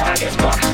I get fuck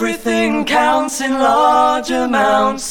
everything counts in large amounts.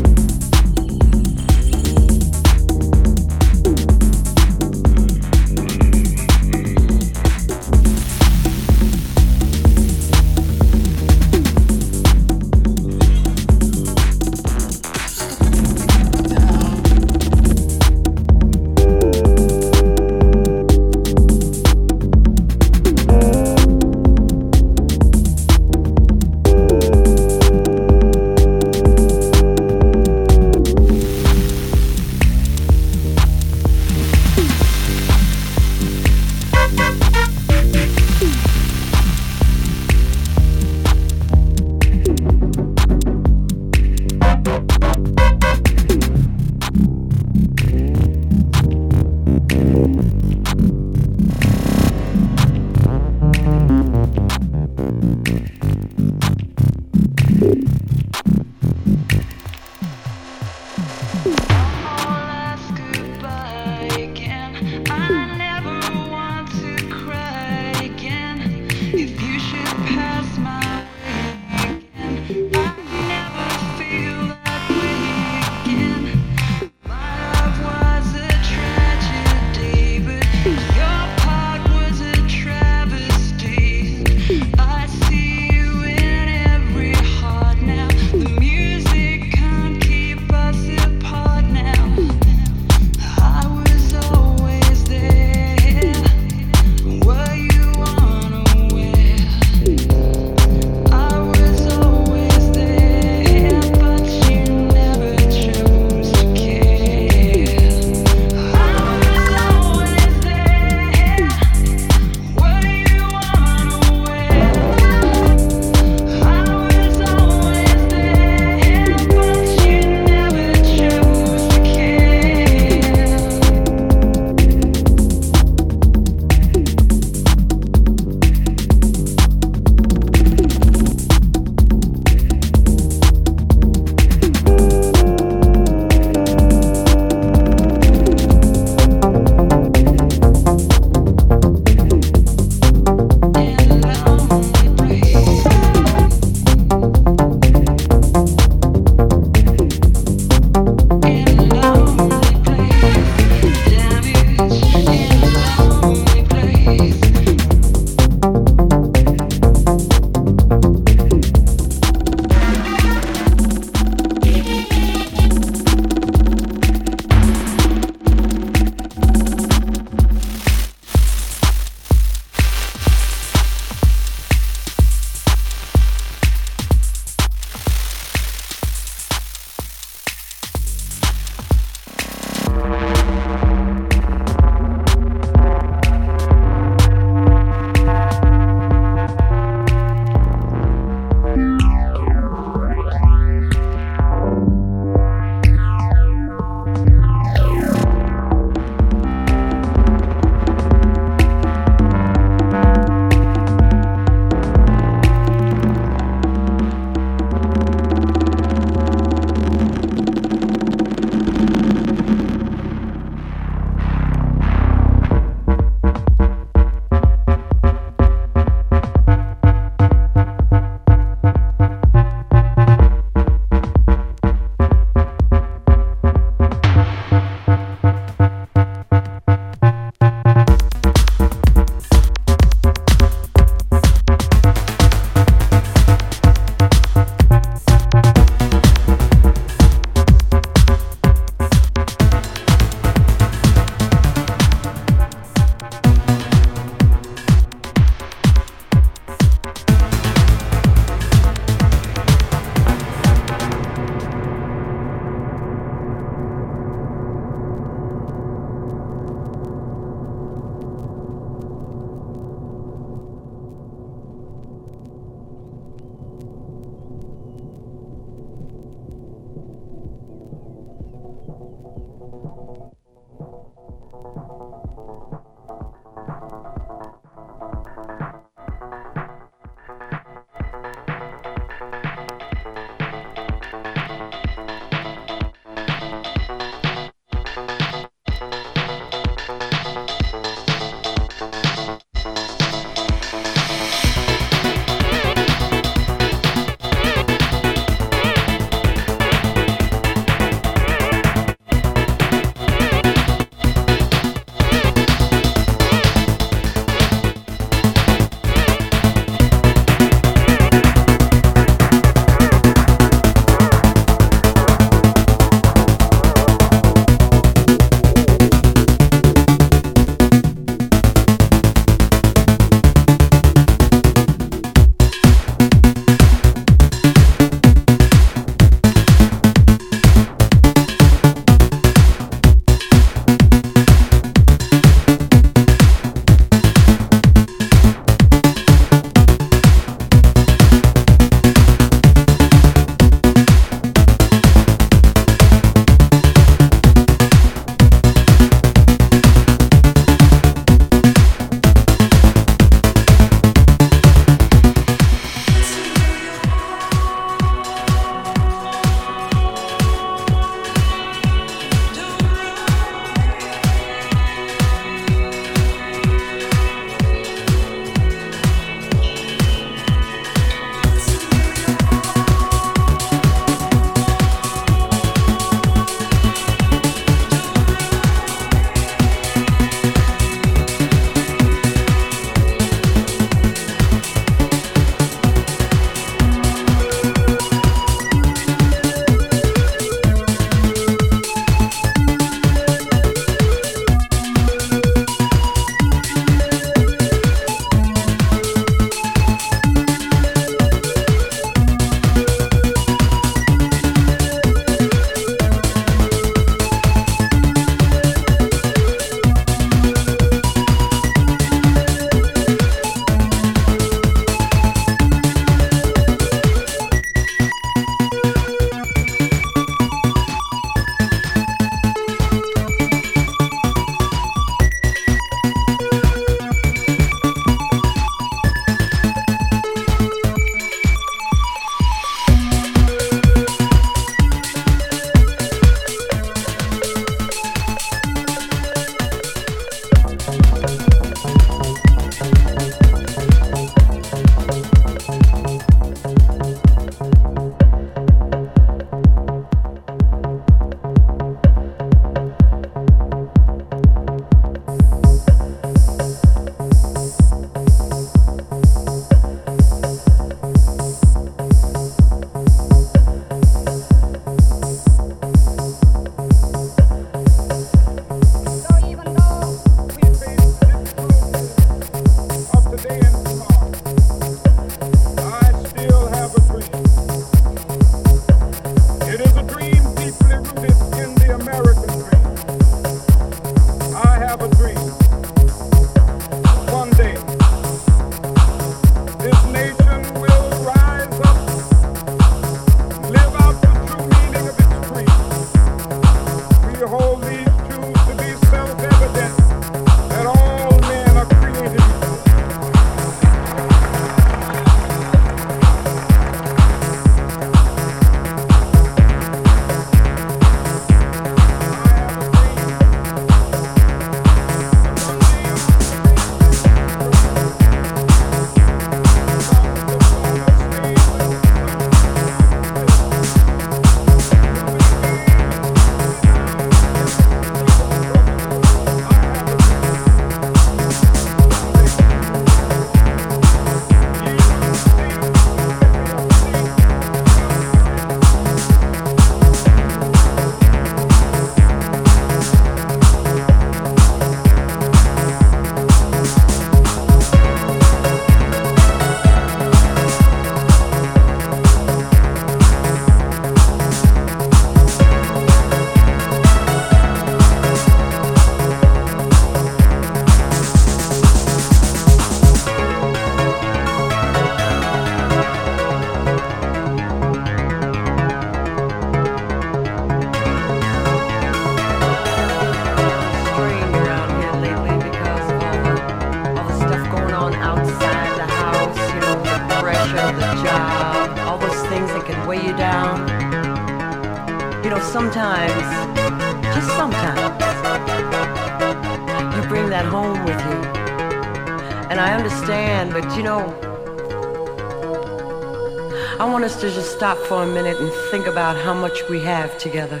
For a minute and think about how much we have together.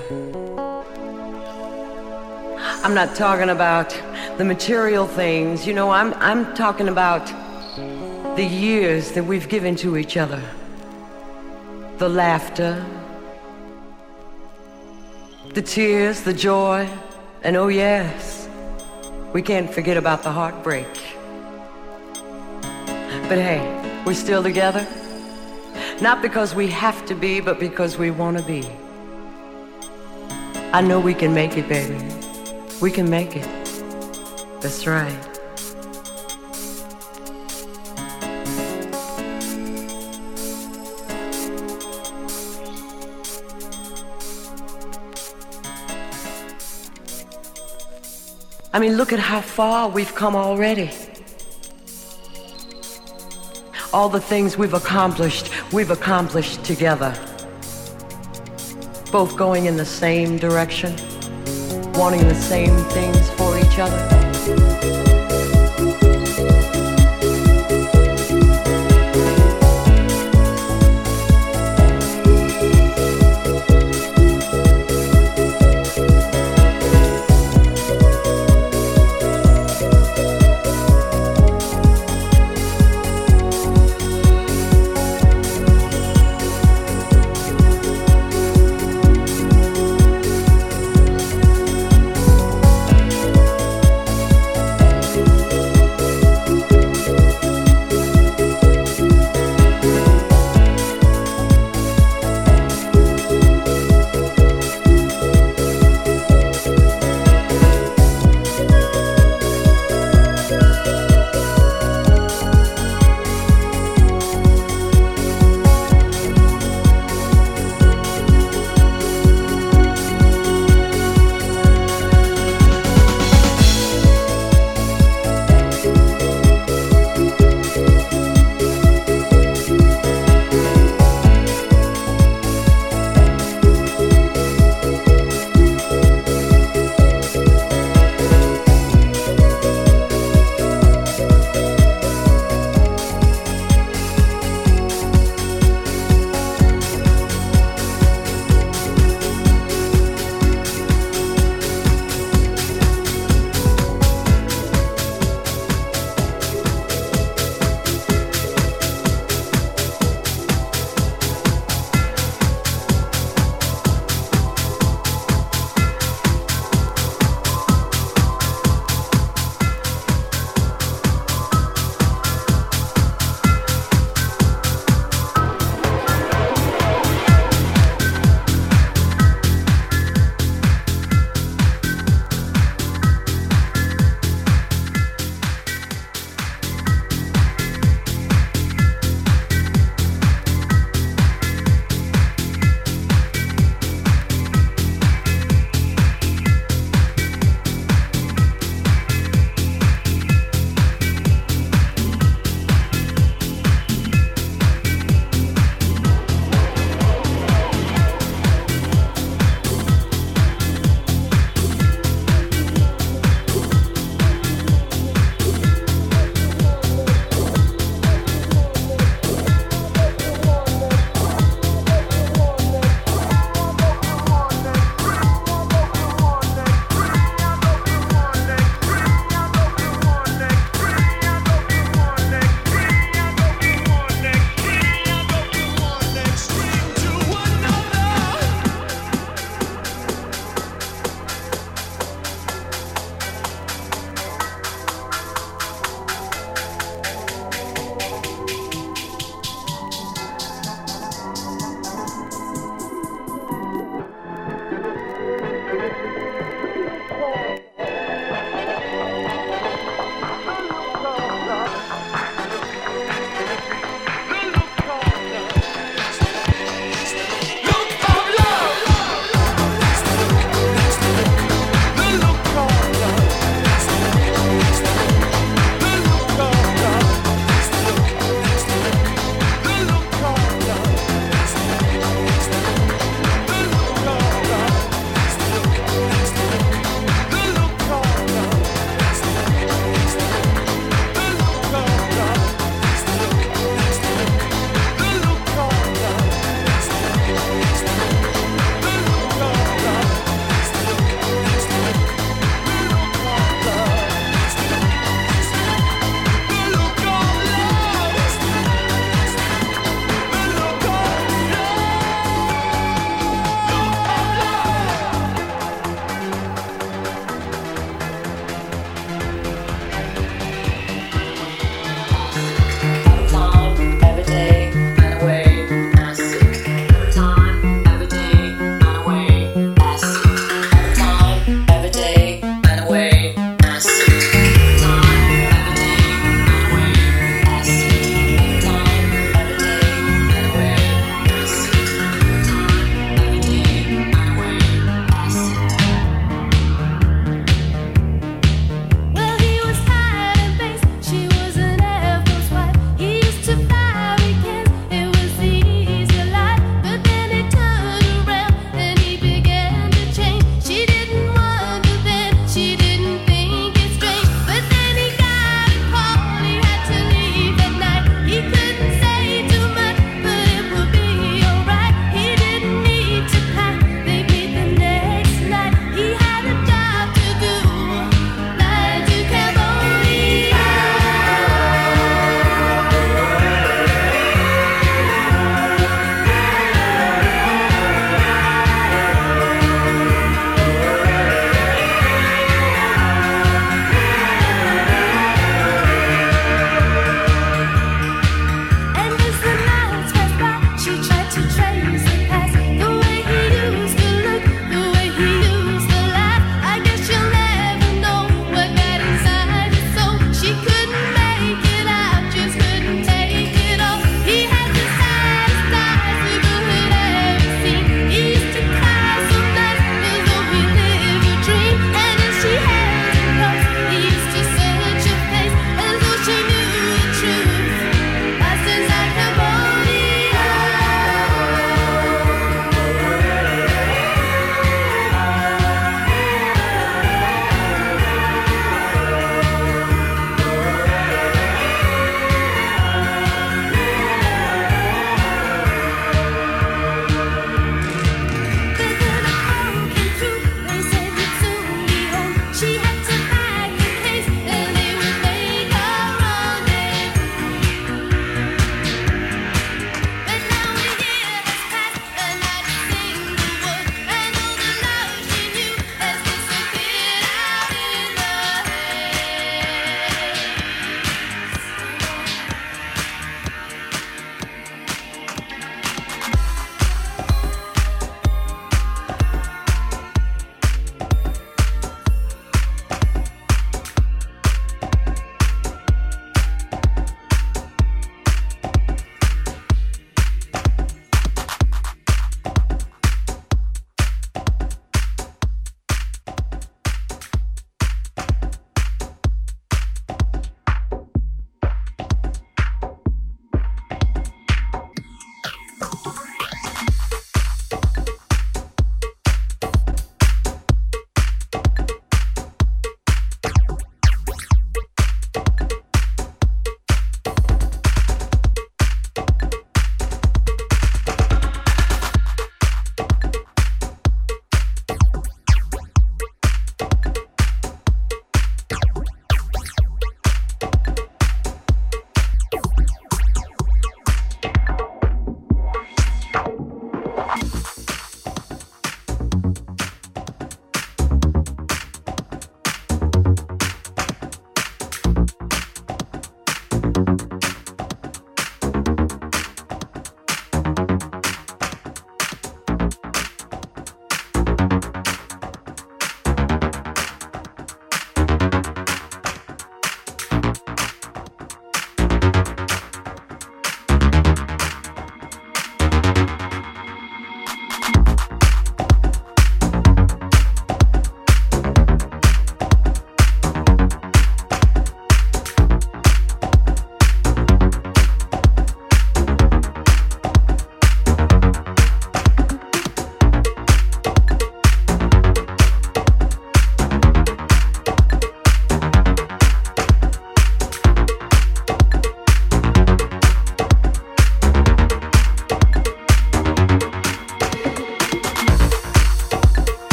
I'm not talking about the material things, you know, I'm, I'm talking about the years that we've given to each other. The laughter, the tears, the joy, and oh yes, we can't forget about the heartbreak. But hey, we're still together. Not because we have to be, but because we want to be. I know we can make it, baby. We can make it. That's right. I mean, look at how far we've come already. All the things we've accomplished, we've accomplished together. Both going in the same direction, wanting the same things for each other.